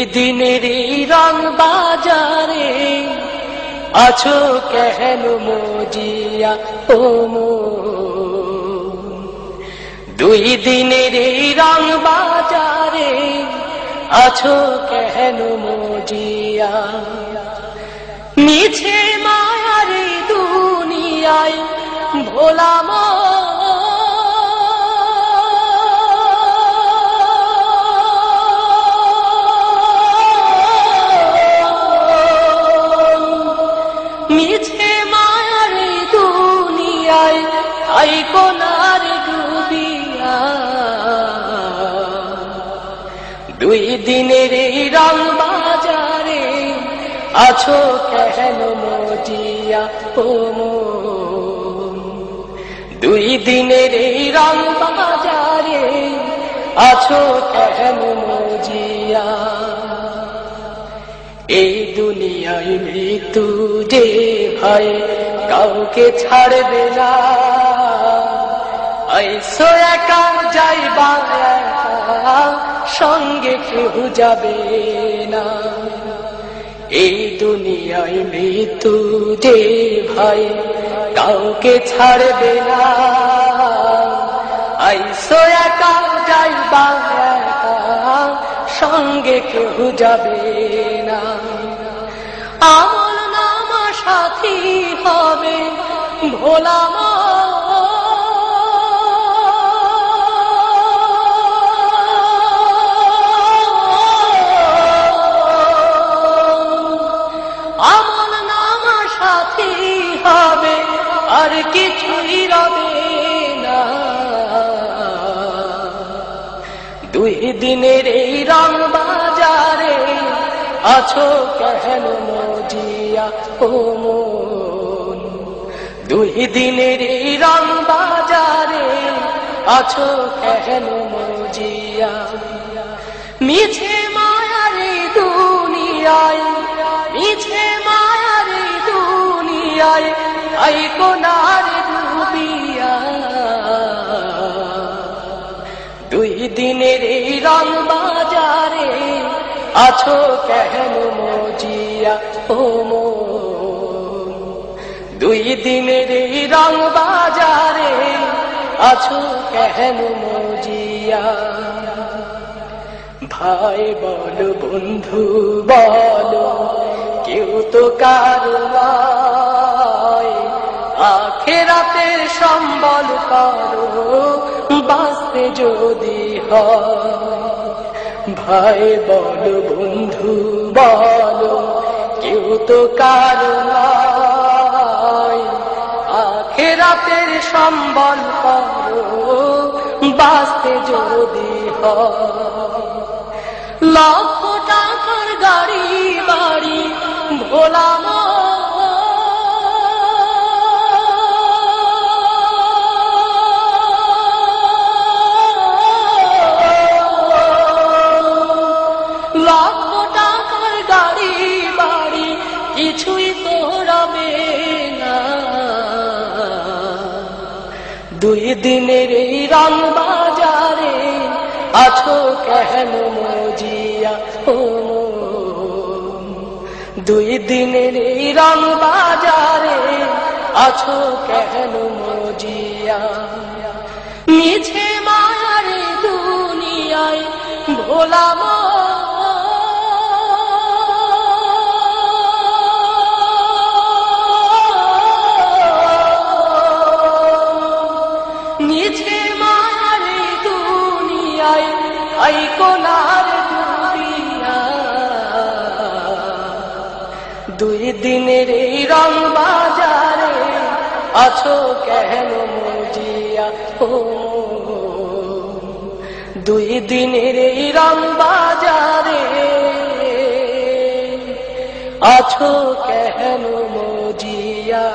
দিনের রং বাজারে আছো কেন মজিয়া ও? দুই দিনের রং বাজারে আছো কেন মজিয়া মিছে মায়ারে দুনিয়ায় ভোলাম মিছে মায়ার দুনিয়ায় আই কোনার ডুবিয়া দুই দিনের এই রং বাজারে আছো কেন মজিয়া ও? দুই দিনের এই রং বাজারে আছো কেন মজিয়া এই দুনিয়ায় মৃত্যু যে ভাই কাউকে ছাড়বে না। আইসো একা যাইবা সঙ্গে কেউ যাবে না। এই দুনিয়ায় মৃত্যু যে ভাই কাউকে ছাড়বে না। আইসো একা যাইবা সঙ্গে কেউ যাবে না। আমল নামা সাথী হবে ভোলাম আমল নামা সাথী হবে, আর কিছুই রবে না। দুই দিনের এই রং বাজারে আছো কেন মজিয়া ও মন, দুই দিনের রং বাজারে আছো কেন মজিয়া? মিছে মায়ার দুনিয়ায়, মিছে মায়ার দুনিয়ায়, আই কোনার ডুবিয়া। দুই দিনের রং বাজারে আছো কেন দুই দিনের রং বাজারে আছো কেন মজিয়া? ভাই বল, বন্ধু বল, কেউ তো কারও নয় আখেরাতের সম্বল করো বাঁচতে যদি হয়। ভাই বল, বন্ধু বল তো আখেরাতের সম্বল বাঁচতে যদি লক্ষ টাকার গাড়ি বাড়ি ভোলাম দুই দিনের এই রং বাজারে আছো কেন মজিয়া দুই দিনের এই রং বাজারে আছো কেন মজিয়া? মিছে এই দুনিয়ায় ভোলাম কোনার দুই দিনের এই রং বাজারে আছো কেন মজিয়া ও দুই দিনের এই রং বাজারে আছো কেন মজিয়া